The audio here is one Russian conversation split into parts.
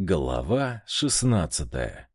Глава шестнадцатая.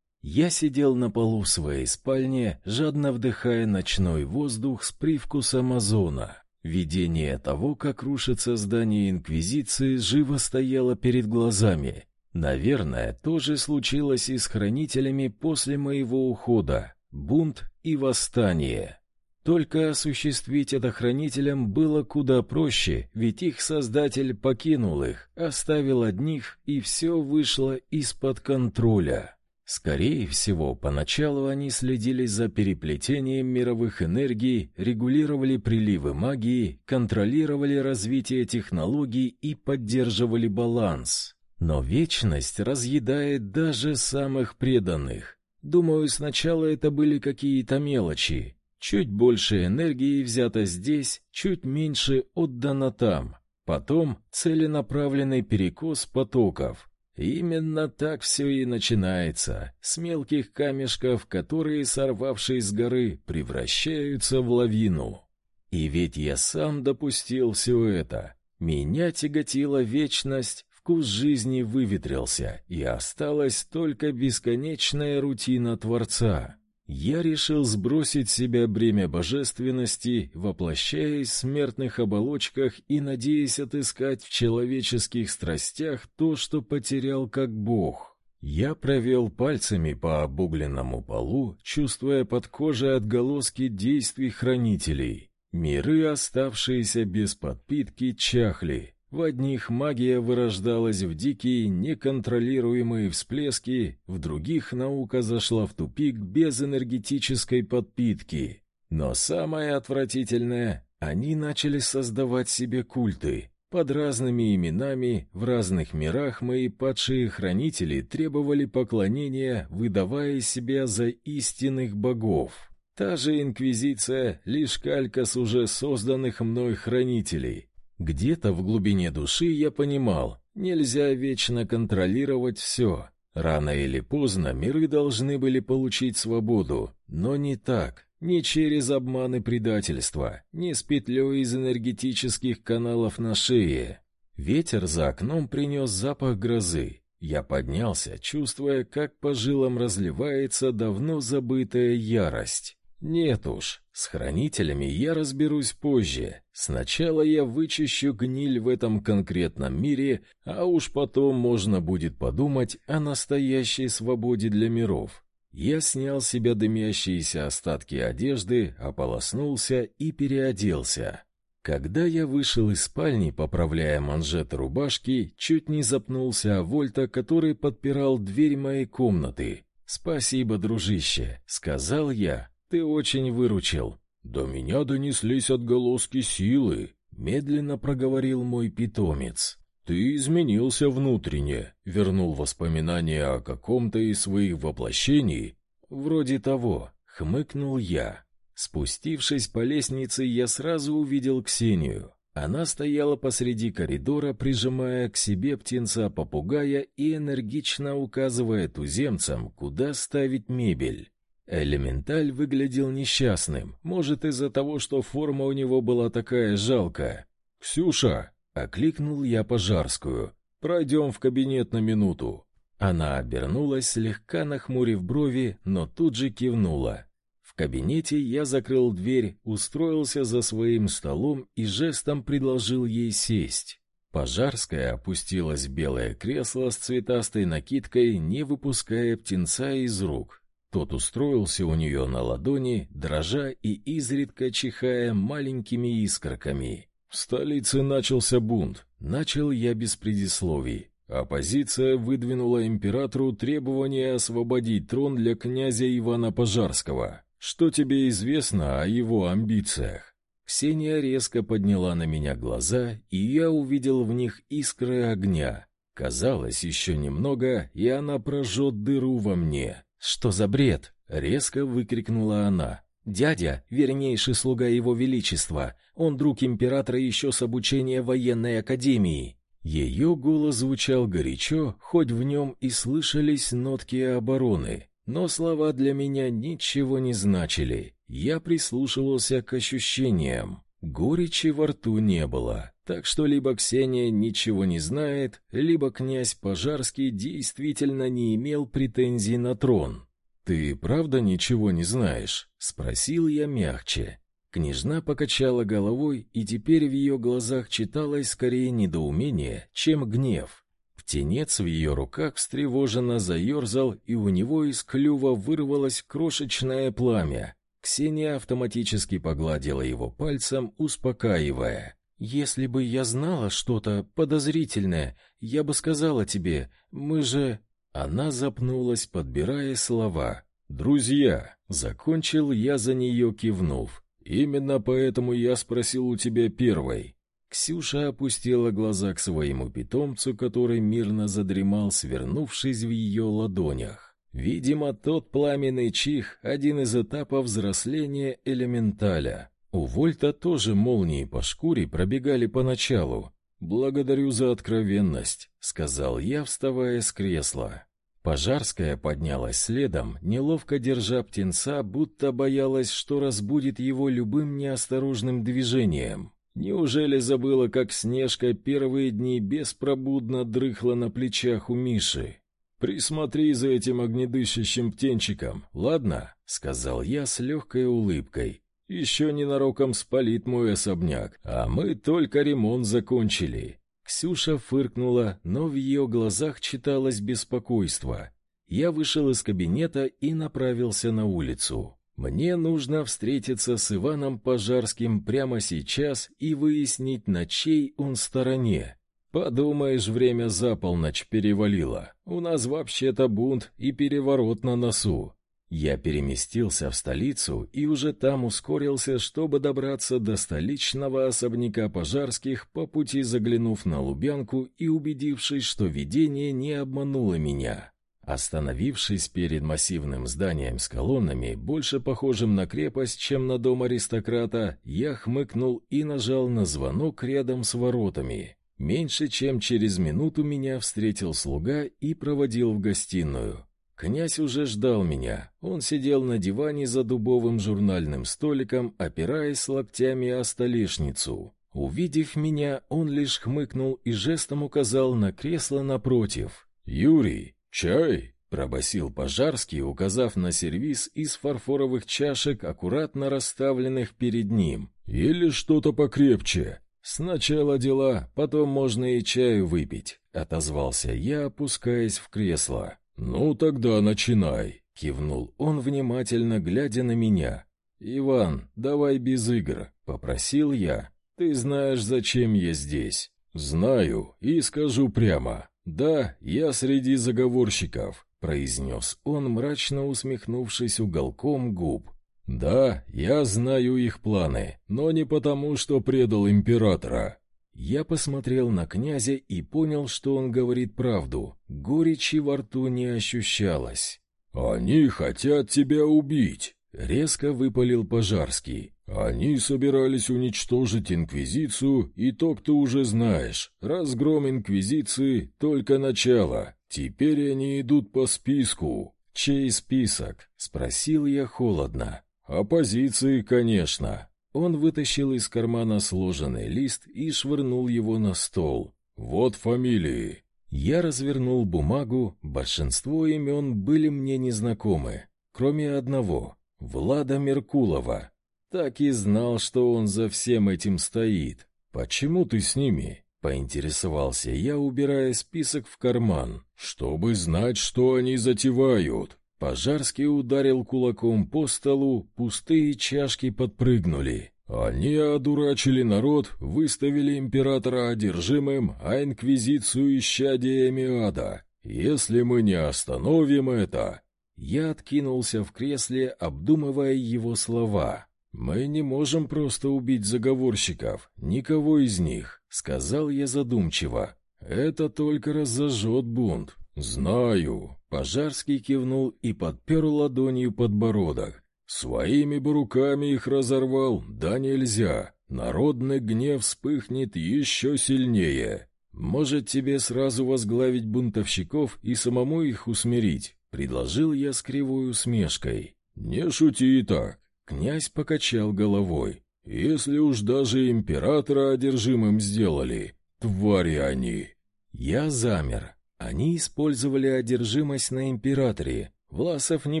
Я сидел на полу своей спальне, жадно вдыхая ночной воздух с привкусом озона. Видение того, как рушится здание Инквизиции, живо стояло перед глазами. Наверное, то же случилось и с хранителями после моего ухода. Бунт и восстание. Только осуществить это хранителям было куда проще, ведь их создатель покинул их, оставил одних, и все вышло из-под контроля. Скорее всего, поначалу они следили за переплетением мировых энергий, регулировали приливы магии, контролировали развитие технологий и поддерживали баланс. Но вечность разъедает даже самых преданных. Думаю, сначала это были какие-то мелочи, Чуть больше энергии взято здесь, чуть меньше отдано там. Потом целенаправленный перекос потоков. Именно так все и начинается, с мелких камешков, которые, сорвавшись с горы, превращаются в лавину. И ведь я сам допустил все это. Меня тяготила вечность, вкус жизни выветрился, и осталась только бесконечная рутина Творца. Я решил сбросить с себя бремя божественности, воплощаясь в смертных оболочках и надеясь отыскать в человеческих страстях то, что потерял как бог. Я провел пальцами по обугленному полу, чувствуя под кожей отголоски действий хранителей. Миры, оставшиеся без подпитки, чахли. В одних магия вырождалась в дикие, неконтролируемые всплески, в других наука зашла в тупик без энергетической подпитки. Но самое отвратительное, они начали создавать себе культы. Под разными именами в разных мирах мои падшие хранители требовали поклонения, выдавая себя за истинных богов. Та же инквизиция лишь калька с уже созданных мной хранителей. Где-то в глубине души я понимал, нельзя вечно контролировать все. Рано или поздно миры должны были получить свободу, но не так, не через обман и предательство, не с петлей из энергетических каналов на шее. Ветер за окном принес запах грозы. Я поднялся, чувствуя, как по жилам разливается давно забытая ярость. Нет уж, с хранителями я разберусь позже. Сначала я вычищу гниль в этом конкретном мире, а уж потом можно будет подумать о настоящей свободе для миров. Я снял с себя дымящиеся остатки одежды, ополоснулся и переоделся. Когда я вышел из спальни, поправляя манжеты рубашки, чуть не запнулся о Вольта, который подпирал дверь моей комнаты. «Спасибо, дружище», — сказал я, ты очень выручил. До меня донеслись отголоски силы, медленно проговорил мой питомец. Ты изменился внутренне, вернул воспоминания о каком-то из своих воплощений. Вроде того, хмыкнул я. Спустившись по лестнице, я сразу увидел Ксению. Она стояла посреди коридора, прижимая к себе птенца-попугая и энергично указывая туземцам, куда ставить мебель. Элементаль выглядел несчастным, может, из-за того, что форма у него была такая жалкая. «Ксюша!» — окликнул я Пожарскую. «Пройдем в кабинет на минуту». Она обернулась, слегка нахмурив брови, но тут же кивнула. В кабинете я закрыл дверь, устроился за своим столом и жестом предложил ей сесть. Пожарская опустилась в белое кресло с цветастой накидкой, не выпуская птенца из рук. Тот устроился у нее на ладони, дрожа и изредка чихая маленькими искорками. В столице начался бунт. Начал я без предисловий. Оппозиция выдвинула императору требование освободить трон для князя Ивана Пожарского. Что тебе известно о его амбициях? Ксения резко подняла на меня глаза, и я увидел в них искры огня. Казалось, еще немного, и она прожжет дыру во мне. «Что за бред?» — резко выкрикнула она. «Дядя — вернейший слуга его величества. Он друг императора еще с обучения военной академии». Ее голос звучал горячо, хоть в нем и слышались нотки обороны. Но слова для меня ничего не значили. Я прислушивался к ощущениям. Горечи во рту не было, так что либо Ксения ничего не знает, либо князь Пожарский действительно не имел претензий на трон. «Ты правда ничего не знаешь?» — спросил я мягче. Княжна покачала головой, и теперь в ее глазах читалось скорее недоумение, чем гнев. Птенец в ее руках встревоженно заерзал, и у него из клюва вырвалось крошечное пламя. Ксения автоматически погладила его пальцем, успокаивая. «Если бы я знала что-то подозрительное, я бы сказала тебе, мы же...» Она запнулась, подбирая слова. «Друзья!» — закончил я за нее, кивнув. Именно поэтому я спросил у тебя первой. Ксюша опустила глаза к своему питомцу, который мирно задремал, свернувшись в ее ладонях. Видимо, тот пламенный чих — один из этапов взросления элементаля. У Вольта тоже молнии по шкуре пробегали поначалу. «Благодарю за откровенность», — сказал я, вставая с кресла. Пожарская поднялась следом, неловко держа птенца, будто боялась, что разбудит его любым неосторожным движением. Неужели забыла, как Снежка первые дни беспробудно дрыхла на плечах у Миши? «Присмотри за этим огнедышащим птенчиком, ладно?» — сказал я с легкой улыбкой. «Еще ненароком спалит мой особняк, а мы только ремонт закончили. Ксюша фыркнула, но в ее глазах читалось беспокойство. Я вышел из кабинета и направился на улицу. Мне нужно встретиться с Иваном Пожарским прямо сейчас и выяснить, на чьей он стороне. Подумаешь, время за полночь перевалило. У нас вообще-то бунт и переворот на носу. Я переместился в столицу и уже там ускорился, чтобы добраться до столичного особняка пожарских, по пути заглянув на Лубянку и убедившись, что видение не обмануло меня. Остановившись перед массивным зданием с колоннами, больше похожим на крепость, чем на дом аристократа, я хмыкнул и нажал на звонок рядом с воротами. Меньше чем через минуту меня встретил слуга и проводил в гостиную. Князь уже ждал меня. Он сидел на диване за дубовым журнальным столиком, опираясь локтями о столешницу. Увидев меня, он лишь хмыкнул и жестом указал на кресло напротив. «Юрий, чай!» — пробасил Пожарский, указав на сервиз из фарфоровых чашек, аккуратно расставленных перед ним. «Или что-то покрепче?» «Сначала дела, потом можно и чаю выпить», — отозвался я, опускаясь в кресло. «Ну, тогда начинай», — кивнул он, внимательно глядя на меня. «Иван, давай без игр», — попросил я. «Ты знаешь, зачем я здесь?» «Знаю, и скажу прямо. Да, я среди заговорщиков», — произнес он, мрачно усмехнувшись уголком губ. «Да, я знаю их планы, но не потому, что предал императора. Я посмотрел на князя и понял, что он говорит правду. Горечи во рту не ощущалось. «Они хотят тебя убить!» — резко выпалил Пожарский. «Они собирались уничтожить Инквизицию, и то, кто уже знаешь. Разгром Инквизиции — только начало. Теперь они идут по списку». «Чей список?» — спросил я холодно. «Оппозиции, конечно. Он вытащил из кармана сложенный лист и швырнул его на стол. «Вот фамилии». Я развернул бумагу, большинство имен были мне незнакомы, кроме одного — Влада Меркулова. Так и знал, что он за всем этим стоит. «Почему ты с ними?» — поинтересовался я, убирая список в карман. «Чтобы знать, что они затевают». Пожарский ударил кулаком по столу, пустые чашки подпрыгнули. Они одурачили народ, выставили императора одержимым, а инквизицию исчадиями ада. Если мы не остановим это... Я откинулся в кресле, обдумывая его слова. «Мы не можем просто убить заговорщиков, никого из них», — сказал я задумчиво. «Это только разожжет бунт. «Знаю». Пожарский кивнул и подпер ладонью подбородок. «Своими бы руками их разорвал, да нельзя. Народный гнев вспыхнет еще сильнее. Может, тебе сразу возглавить бунтовщиков и самому их усмирить?» — предложил я с кривой усмешкой. «Не шути так». Князь покачал головой. Если уж даже императора одержимым сделали, твари они. Я замер. Они использовали одержимость на императоре. Власов не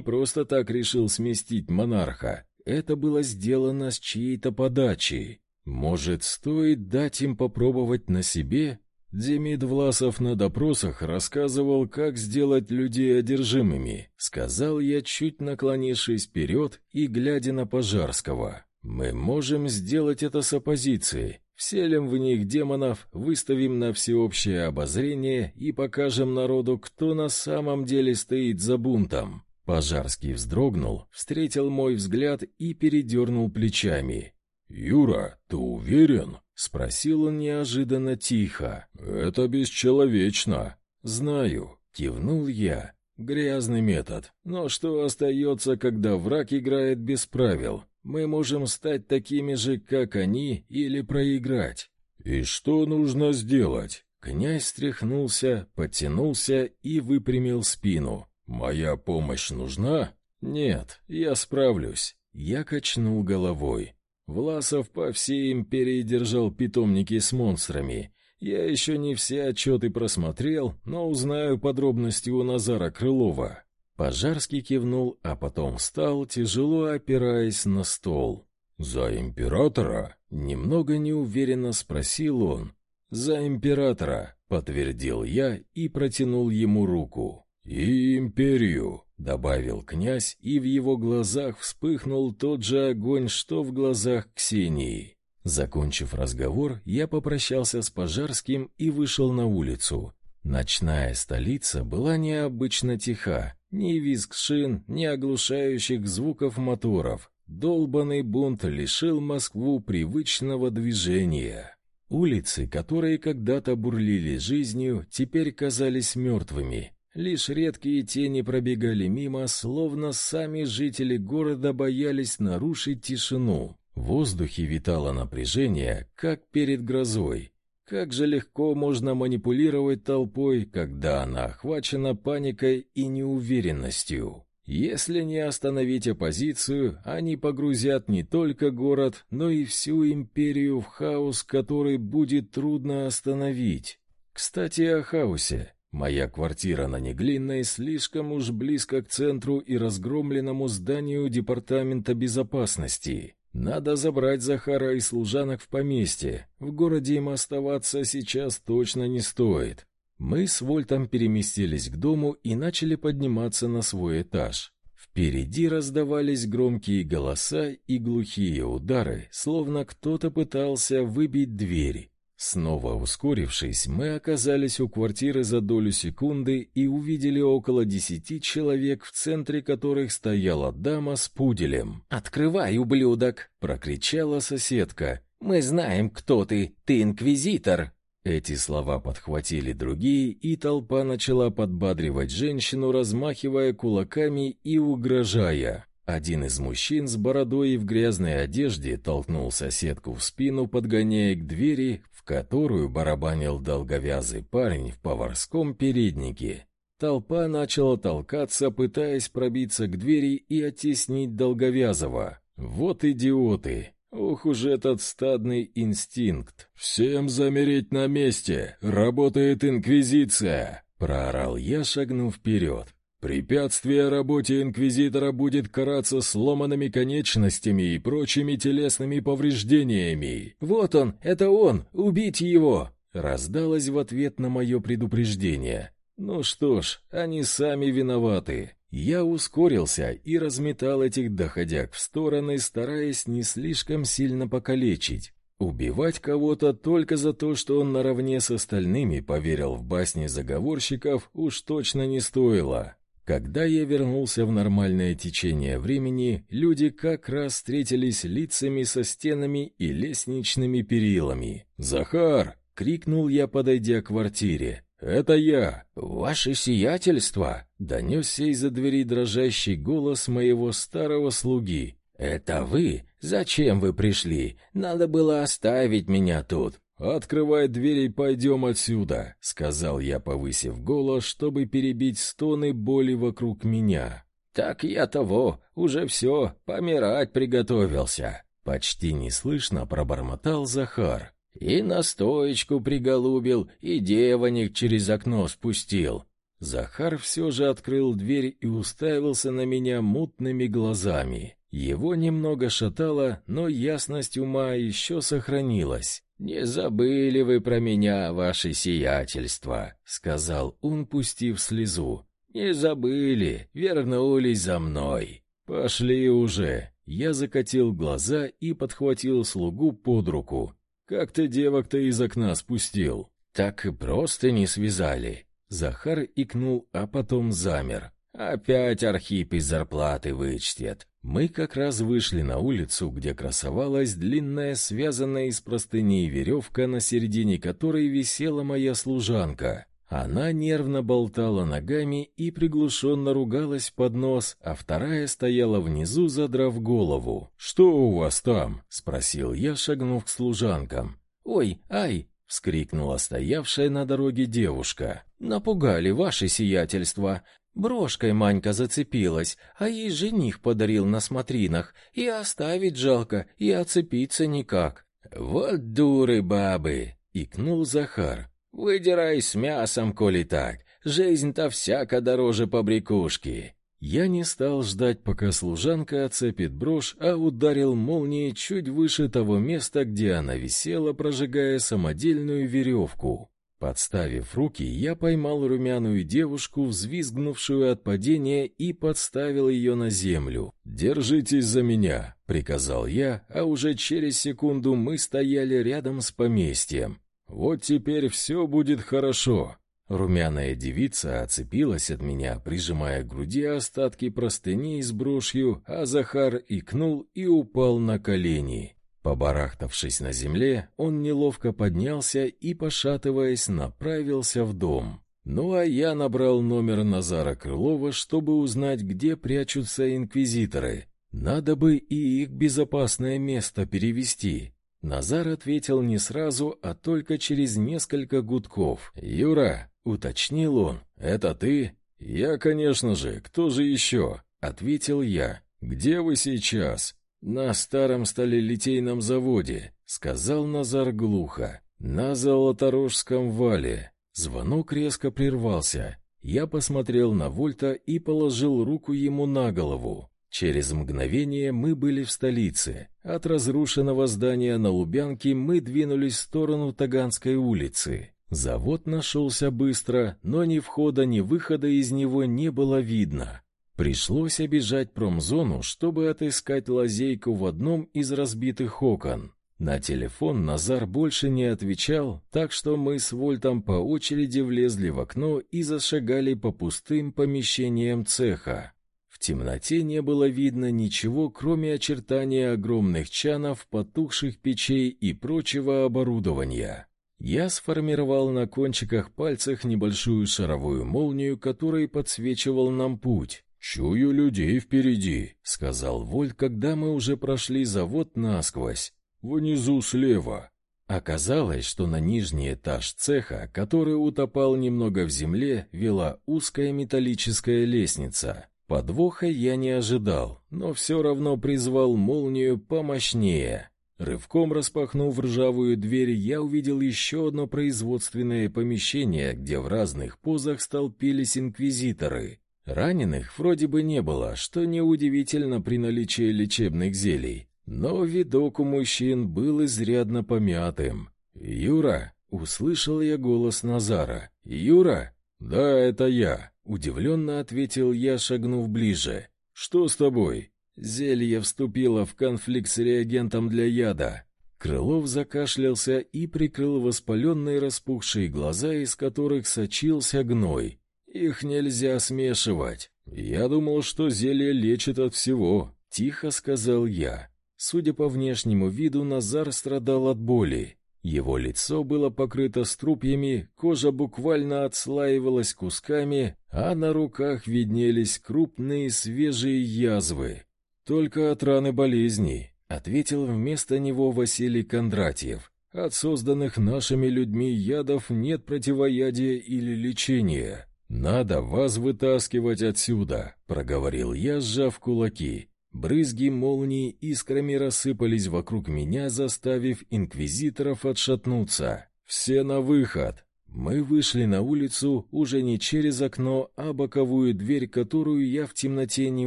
просто так решил сместить монарха. Это было сделано с чьей-то подачей. Может, стоит дать им попробовать на себе? Демид Власов на допросах рассказывал, как сделать людей одержимыми, сказал я, чуть наклонившись вперед и глядя на Пожарского. Мы можем сделать это с оппозицией. Вселим в них демонов, выставим на всеобщее обозрение и покажем народу, кто на самом деле стоит за бунтом. Пожарский вздрогнул, встретил мой взгляд и передернул плечами. «Юра, ты уверен?» — спросил он неожиданно тихо. «Это бесчеловечно». «Знаю», — кивнул я. «Грязный метод. Но что остается, когда враг играет без правил? Мы можем стать такими же, как они, или проиграть». «И что нужно сделать?» Князь стряхнулся, подтянулся и выпрямил спину. «Моя помощь нужна?» «Нет, я справлюсь». Я качнул головой. Власов по всей империи держал питомники с монстрами. Я еще не все отчеты просмотрел, но узнаю подробности у Назара Крылова. Пожарский кивнул, а потом встал, тяжело опираясь на стол. «За императора?» — немного неуверенно спросил он. «За императора», — подтвердил я и протянул ему руку. «И империю», — добавил князь, и в его глазах вспыхнул тот же огонь, что в глазах Ксении. Закончив разговор, я попрощался с Пожарским и вышел на улицу. Ночная столица была необычно тиха. Ни визг шин, ни оглушающих звуков моторов. Долбанный бунт лишил Москву привычного движения. Улицы, которые когда-то бурлили жизнью, теперь казались мертвыми. Лишь редкие тени пробегали мимо, словно сами жители города боялись нарушить тишину. В воздухе витало напряжение, как перед грозой. Как же легко можно манипулировать толпой, когда она охвачена паникой и неуверенностью. Если не остановить оппозицию, они погрузят не только город, но и всю империю в хаос, который будет трудно остановить. Кстати, о хаосе. Моя квартира на Неглинной слишком уж близко к центру и разгромленному зданию Департамента безопасности. Надо забрать Захара и служанок в поместье. В городе им оставаться сейчас точно не стоит. Мы с Вольтом переместились к дому и начали подниматься на свой этаж. Впереди раздавались громкие голоса и глухие удары, словно кто-то пытался выбить дверь. Снова ускорившись, мы оказались у квартиры за долю секунды и увидели около десяти человек, в центре которых стояла дама с пуделем. «Открывай, ублюдок!» — прокричала соседка. «Мы знаем, кто ты! Ты инквизитор!» Эти слова подхватили другие, и толпа начала подбадривать женщину, размахивая кулаками и угрожая. Один из мужчин с бородой и в грязной одежде толкнул соседку в спину, подгоняя к двери, которую барабанил долговязый парень в поварском переднике. Толпа начала толкаться, пытаясь пробиться к двери и оттеснить долговязого. Вот идиоты! Ох уж этот стадный инстинкт! «Всем замереть на месте! Работает инквизиция!» — проорал я, шагнув вперед. Препятствие работе инквизитора будет караться сломанными конечностями и прочими телесными повреждениями. Вот он, это он, убейте его, раздалось в ответ на мое предупреждение. Ну что ж, они сами виноваты. Я ускорился и разметал этих доходяг в стороны, стараясь не слишком сильно покалечить. Убивать кого-то только за то, что он наравне с остальными поверил в басни заговорщиков, уж точно не стоило. Когда я вернулся в нормальное течение времени, люди как раз встретились лицами со стенами и лестничными перилами. «Захар!» — крикнул я, подойдя к квартире. «Это я!» «Ваше сиятельство!» — донесся из-за двери дрожащий голос моего старого слуги. «Это вы? Зачем вы пришли? Надо было оставить меня тут. «Открывай дверь и пойдем отсюда», — сказал я, повысив голос, чтобы перебить стоны боли вокруг меня. «Так я того, уже все, помирать приготовился». Почти неслышно пробормотал Захар. И настоечку приголубил, и девонек через окно спустил. Захар все же открыл дверь и уставился на меня мутными глазами. Его немного шатало, но ясность ума еще сохранилась. «Не забыли вы про меня, ваше сиятельство», — сказал он, пустив слезу. «Не забыли, вернулись за мной». «Пошли уже!» Я закатил глаза и подхватил слугу под руку. «Как ты девок-то из окна спустил?» «Так и просто не связали». Захар икнул, а потом замер. «Опять Архип из зарплаты вычтет. Мы как раз вышли на улицу, где красовалась длинная, связанная из простыней веревка, на середине которой висела моя служанка. Она нервно болтала ногами и приглушенно ругалась под нос, а вторая стояла внизу, задрав голову. «Что у вас там?» — спросил я, шагнув к служанкам. «Ой, ай!» — вскрикнула стоявшая на дороге девушка. «Напугали ваше сиятельство. Брошкой Манька зацепилась, а ей жених подарил на смотринах, и оставить жалко, и оцепиться никак. Вот дуры бабы, икнул Захар. Выдирай с мясом, коли так. Жизнь-то всяко дороже побрякушки. Я не стал ждать, пока служанка оцепит брошь, а ударил молнией чуть выше того места, где она висела, прожигая самодельную веревку. Подставив руки, я поймал румяную девушку, взвизгнувшую от падения, и подставил ее на землю. «Держитесь за меня», — приказал я, а уже через секунду мы стояли рядом с поместьем. «Вот теперь все будет хорошо». Румяная девица оцепилась от меня, прижимая к груди остатки простыни с брошью, а Захар икнул и упал на колени. Побарахтавшись на земле, он неловко поднялся и, пошатываясь, направился в дом. Ну а я набрал номер Назара Крылова, чтобы узнать, где прячутся инквизиторы. Надо бы и их безопасное место перевести. Назар ответил не сразу, а только через несколько гудков. «Юра», — уточнил он, — «это ты?» «Я, конечно же, кто же еще?» — ответил я. «Где вы сейчас?» «На старом сталелитейном заводе», — сказал Назар глухо. «На Золоторожском вале». Звонок резко прервался. Я посмотрел на Вольта и положил руку ему на голову. Через мгновение мы были в столице. От разрушенного здания на Лубянке мы двинулись в сторону Таганской улицы. Завод нашелся быстро, но ни входа, ни выхода из него не было видно. Пришлось обижать промзону, чтобы отыскать лазейку в одном из разбитых окон. На телефон Назар больше не отвечал, так что мы с Вольтом по очереди влезли в окно и зашагали по пустым помещениям цеха. В темноте не было видно ничего, кроме очертания огромных чанов, потухших печей и прочего оборудования. Я сформировал на кончиках пальцев небольшую шаровую молнию, которой подсвечивал нам путь. «Чую людей впереди», — сказал Воль, когда мы уже прошли завод насквозь. «Внизу слева». Оказалось, что на нижний этаж цеха, который утопал немного в земле, вела узкая металлическая лестница. Подвоха я не ожидал, но все равно призвал молнию помощнее. Рывком распахнув ржавую дверь, я увидел еще одно производственное помещение, где в разных позах столпились инквизиторы. Раненых вроде бы не было, что неудивительно при наличии лечебных зелий, но видок у мужчин был изрядно помятым. «Юра!» — услышал я голос Назара. «Юра!» «Да, это я!» — удивленно ответил я, шагнув ближе. «Что с тобой?» Зелье вступило в конфликт с реагентом для яда. Крылов закашлялся и прикрыл воспаленные распухшие глаза, из которых сочился гной. Их нельзя смешивать. Я думал, что зелье лечит от всего, тихо сказал я. Судя по внешнему виду, Назар страдал от боли. Его лицо было покрыто струпьями, кожа буквально отслаивалась кусками, а на руках виднелись крупные свежие язвы. Только от раны болезни, ответил вместо него Василий Кондратьев. От созданных нашими людьми ядов нет противоядия или лечения. «Надо вас вытаскивать отсюда», — проговорил я, сжав кулаки. Брызги молнии искрами рассыпались вокруг меня, заставив инквизиторов отшатнуться. «Все на выход!» Мы вышли на улицу уже не через окно, а боковую дверь, которую я в темноте не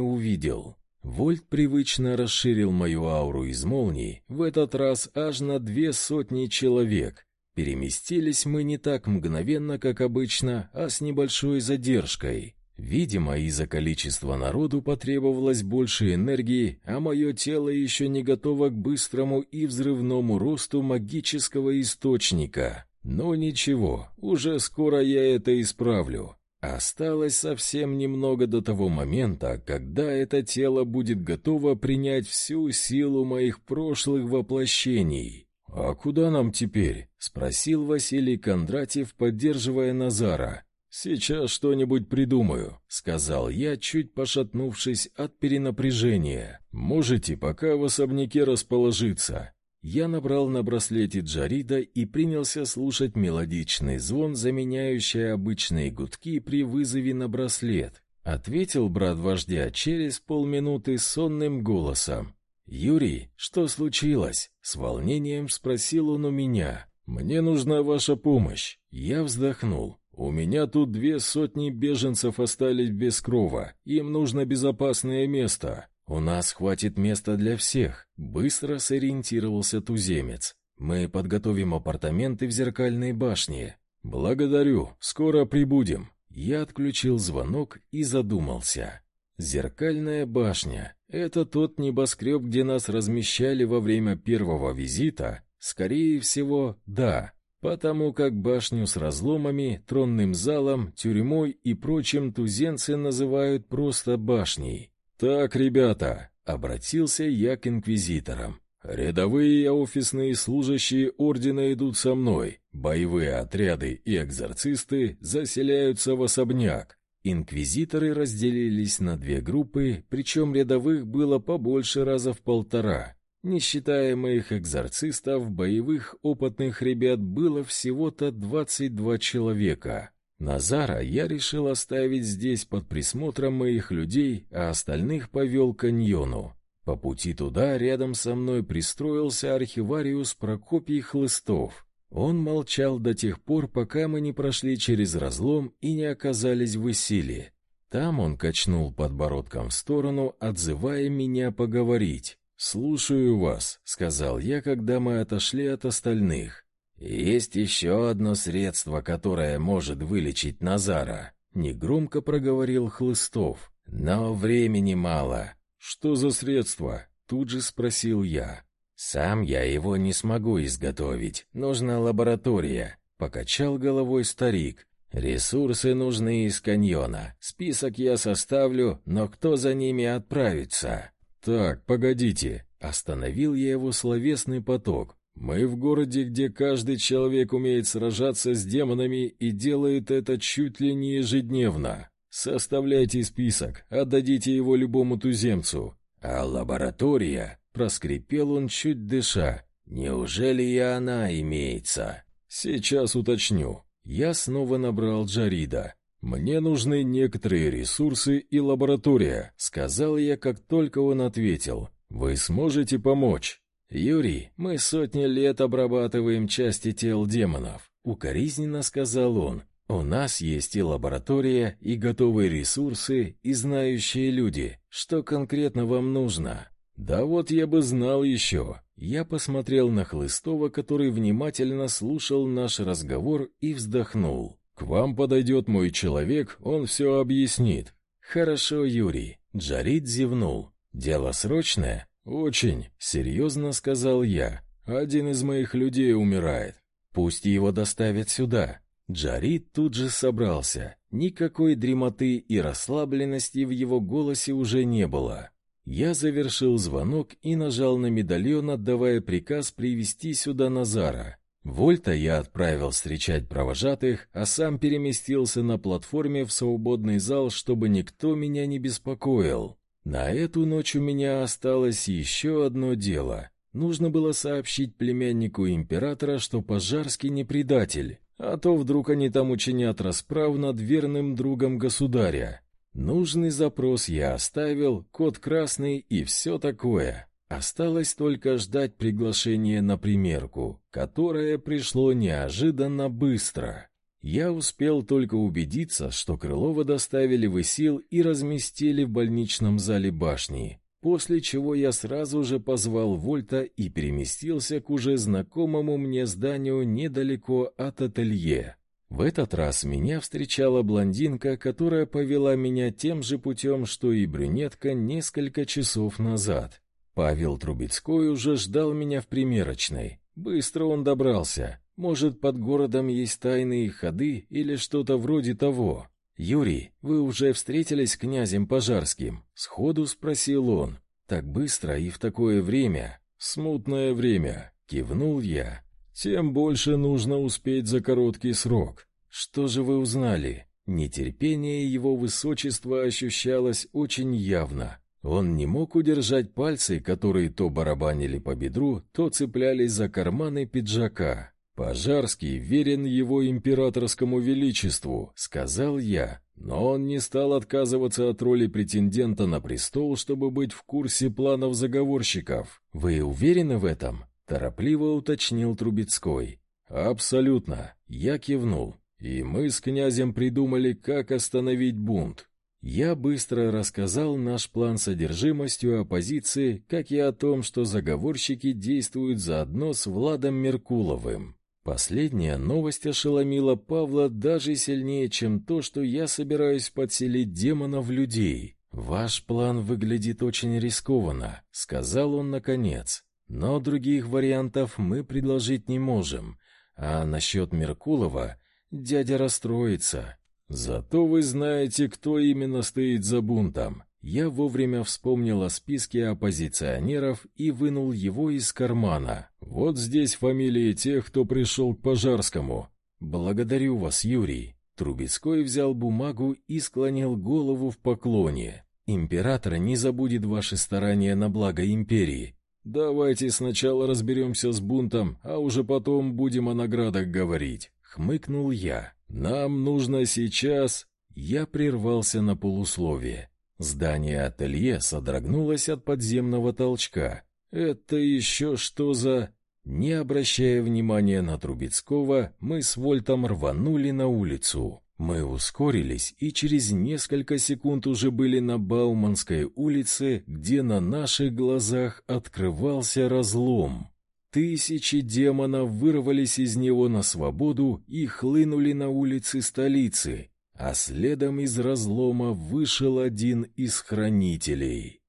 увидел. Вольт привычно расширил мою ауру из молний, в этот раз аж на две сотни человек. Переместились мы не так мгновенно, как обычно, а с небольшой задержкой. Видимо, из-за количества народу потребовалось больше энергии, а мое тело еще не готово к быстрому и взрывному росту магического источника. Но ничего, уже скоро я это исправлю. Осталось совсем немного до того момента, когда это тело будет готово принять всю силу моих прошлых воплощений. «А куда нам теперь?» — спросил Василий Кондратьев, поддерживая Назара. «Сейчас что-нибудь придумаю», — сказал я, чуть пошатнувшись от перенапряжения. «Можете пока в особняке расположиться. Я набрал на браслете Джарида и принялся слушать мелодичный звон, заменяющий обычные гудки при вызове на браслет. Ответил брат вождя через полминуты сонным голосом. «Юрий, что случилось?» — с волнением спросил он у меня. «Мне нужна ваша помощь». Я вздохнул. «У меня тут две сотни беженцев остались без крова. Им нужно безопасное место. «У нас хватит места для всех», — быстро сориентировался туземец. «Мы подготовим апартаменты в зеркальной башне». «Благодарю, скоро прибудем». Я отключил звонок и задумался. «Зеркальная башня — это тот небоскреб, где нас размещали во время первого визита?» Скорее всего, да, потому как башню с разломами, тронным залом, тюрьмой и прочим тузенцы называют просто башней. «Так, ребята», — обратился я к инквизиторам. «Рядовые и офисные служащие ордена идут со мной. Боевые отряды и экзорцисты заселяются в особняк. Инквизиторы разделились на две группы, причем рядовых было побольше раза в полтора. Не считая моих экзорцистов, боевых опытных ребят было всего-то 22 человека. Назара я решил оставить здесь под присмотром моих людей, а остальных повел к каньону. По пути туда рядом со мной пристроился архивариус Прокопий Хлыстов. Он молчал до тех пор, пока мы не прошли через разлом и не оказались в Исиле. Там он качнул подбородком в сторону, отзывая меня поговорить. «Слушаю вас», — сказал я, когда мы отошли от остальных. «Есть еще одно средство, которое может вылечить Назара», — негромко проговорил Хлыстов. «Но времени мало». «Что за средство?» — тут же спросил я. «Сам я его не смогу изготовить. Нужна лаборатория», — покачал головой старик. «Ресурсы нужны из каньона. Список я составлю, но кто за ними отправится?» «Так, погодите», — остановил я его словесный поток. Мы в городе, где каждый человек умеет сражаться с демонами и делает это чуть ли не ежедневно. Составляйте список, отдадите его любому туземцу. А лаборатория, проскрипел он чуть дыша. Неужели и она имеется? Сейчас уточню. Я снова набрал Джарида. Мне нужны некоторые ресурсы и лаборатория, сказал я, как только он ответил. Вы сможете помочь? «Юрий, мы сотни лет обрабатываем части тел демонов», — укоризненно сказал он. «У нас есть и лаборатория, и готовые ресурсы, и знающие люди. Что конкретно вам нужно?» «Да вот я бы знал еще». Я посмотрел на Хлыстова, который внимательно слушал наш разговор и вздохнул. «К вам подойдет мой человек, он все объяснит». «Хорошо, Юрий». Джарид зевнул. «Дело срочное?» «Очень», — серьезно сказал я. «Один из моих людей умирает. Пусть его доставят сюда». Джарид тут же собрался. Никакой дремоты и расслабленности в его голосе уже не было. Я завершил звонок и нажал на медальон, отдавая приказ привести сюда Назара. Вольта я отправил встречать провожатых, а сам переместился на платформе в свободный зал, чтобы никто меня не беспокоил. На эту ночь у меня осталось еще одно дело. Нужно было сообщить племяннику императора, что Пожарский не предатель, а то вдруг они там учинят расправу над верным другом государя. Нужный запрос я оставил, код красный и все такое. Осталось только ждать приглашения на примерку, которое пришло неожиданно быстро. Я успел только убедиться, что Крылова доставили в ИСИЛ и разместили в больничном зале башни, после чего я сразу же позвал Вольта и переместился к уже знакомому мне зданию недалеко от ателье. В этот раз меня встречала блондинка, которая повела меня тем же путем, что и брюнетка несколько часов назад. Павел Трубецкой уже ждал меня в примерочной. Быстро он добрался. Может, под городом есть тайные ходы или что-то вроде того. «Юрий, вы уже встретились с князем Пожарским?» — сходу спросил он. «Так быстро и в такое время?» «Смутное время», — кивнул я. Тем больше нужно успеть за короткий срок. Что же вы узнали? Нетерпение его высочества ощущалось очень явно. Он не мог удержать пальцы, которые то барабанили по бедру, то цеплялись за карманы пиджака. «Пожарский верен его императорскому величеству», — сказал я, но он не стал отказываться от роли претендента на престол, чтобы быть в курсе планов заговорщиков. «Вы уверены в этом?» Торопливо уточнил Трубецкой. «Абсолютно!» Я кивнул. «И мы с князем придумали, как остановить бунт. Я быстро рассказал наш план содержимостью оппозиции, как и о том, что заговорщики действуют заодно с Владом Меркуловым. Последняя новость ошеломила Павла даже сильнее, чем то, что я собираюсь подселить демонов в людей. «Ваш план выглядит очень рискованно», — сказал он наконец. Но других вариантов мы предложить не можем. А насчет Меркулова дядя расстроится. Зато вы знаете, кто именно стоит за бунтом. Я вовремя вспомнил о списке оппозиционеров и вынул его из кармана. Вот здесь фамилии тех, кто пришел к Пожарскому. Благодарю вас, Юрий. Трубецкой взял бумагу и склонил голову в поклоне. Император не забудет ваши старания на благо империи «Давайте сначала разберемся с бунтом, а уже потом будем о наградах говорить», — хмыкнул я. «Нам нужно сейчас...» Я прервался на полусловие. Здание ателье содрогнулось от подземного толчка. «Это еще что за...» Не обращая внимания на Трубецкого, мы с Вольтом рванули на улицу. Мы ускорились и через несколько секунд уже были на Бауманской улице, где на наших глазах открывался разлом. Тысячи демонов вырвались из него на свободу и хлынули на улицы столицы, а следом из разлома вышел один из хранителей.